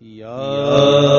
یا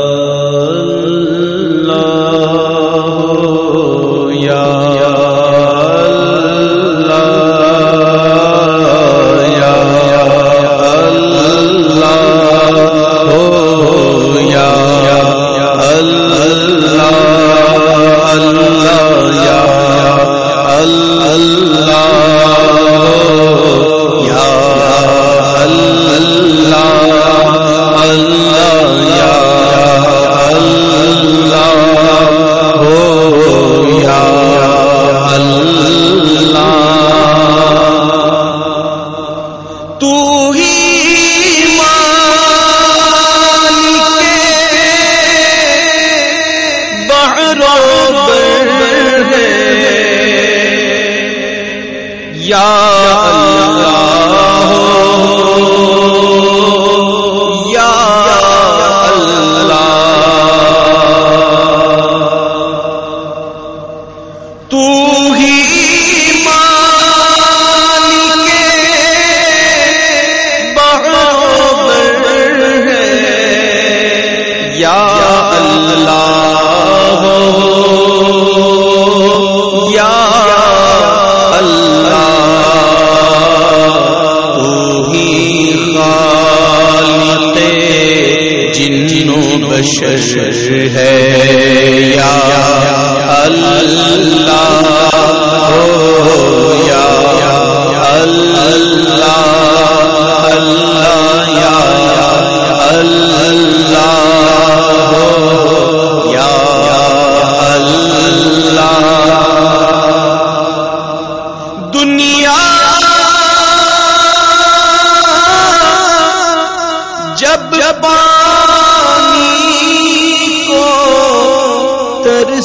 رو یا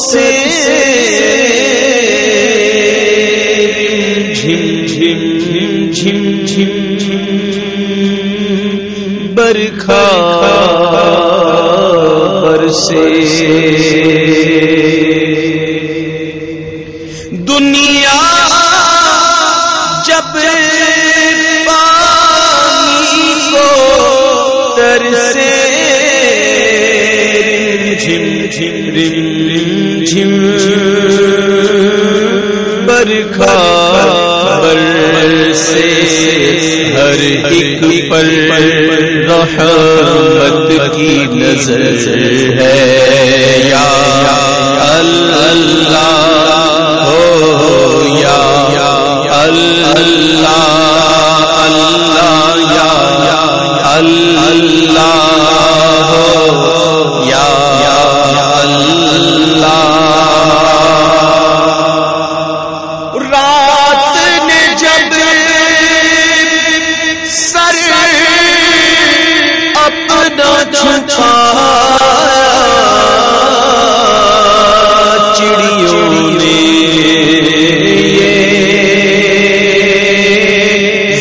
سے جھم جھم جھم جھم جھم برکھا برسے دنیا جب ترسے جھم جھم رم رم جھم برکھا بر سے ہر ایک پر رحمت کی نظر ہے۔ یا اللہ، ہو، یا اللہ اللہ، یا اللہ چھایا چڑیوں میں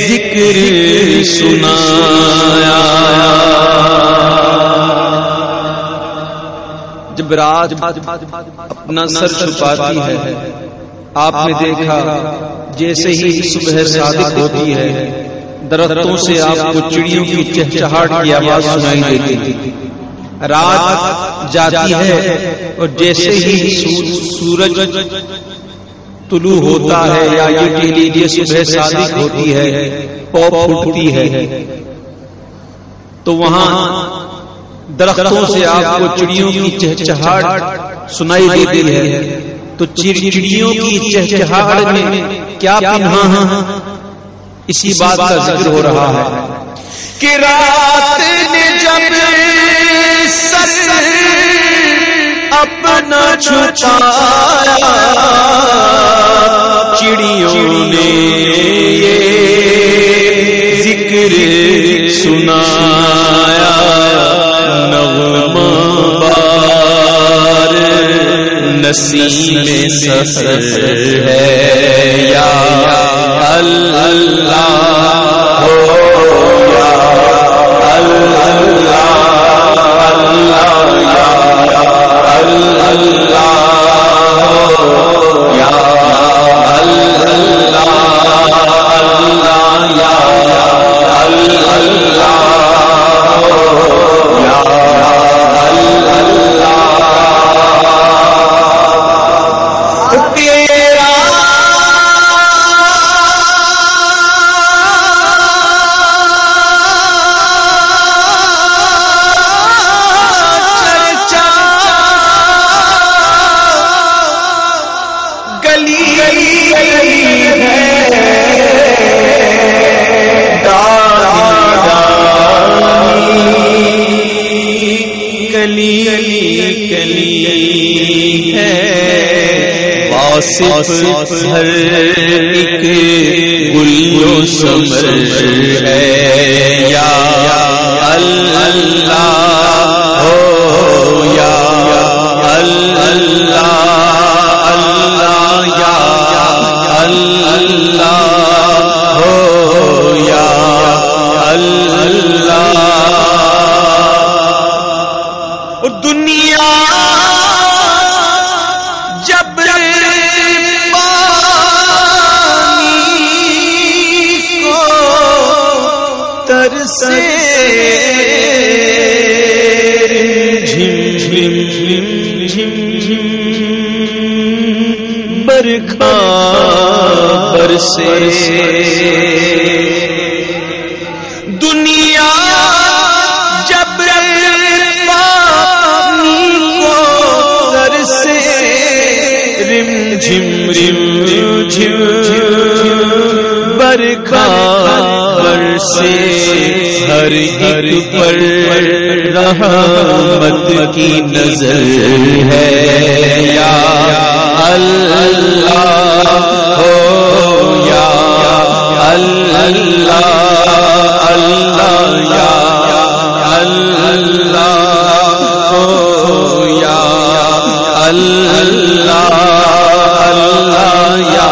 ذکر سنایا جب رات اپنا سر چھپاتی ہے آپ نے دیکھا جیسے ہی صبح صادق ہوتی ہے درختوں سے آپ کو چڑیوں کی چہچہاٹ کی آواز سنائی دیتی رات جاتی ہے اور جیسے ہی سورج طلوع ہوتا ہے یا یہ لیجیے صبح صادق ہوتی ہے پوپ اٹھتی ہے۔ تو وہاں درختوں سے آپ کو چڑیوں کی چہچہاٹ سنائی دیتی ہے۔ تو چڑیوں کی چہچہاٹ میں کیا پنہا اسی بات کا ذکر ہو رہا ہے کہ رات اپنا چھپایا چڑیوں نے یہ ذکر سنایا۔ نسیم سفر ہے یا اللہ۔ ہے واصف ہر ایک گل سمر برکھا برسے دنیا جب پانی کو ترسے رم جھم رم جھم برکھا برسے ہر ایک پر رحمت کی نظر ہے یا اللہ ہو یا اللہ اللہ یا اللہ ہو یا اللہ اللہ یا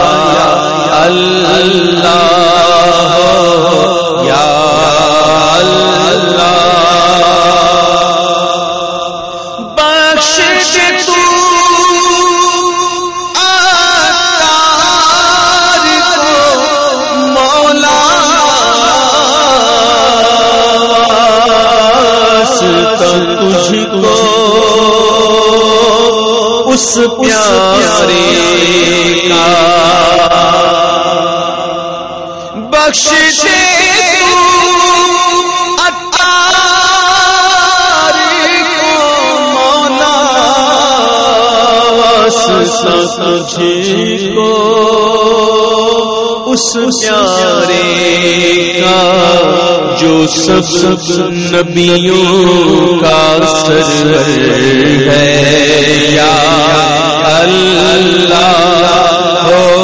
اللہ واسطہ تجھ کو، اس پیارے کا، جو سب سب نبیوں کا سر ہے۔ یا اللہ، ہو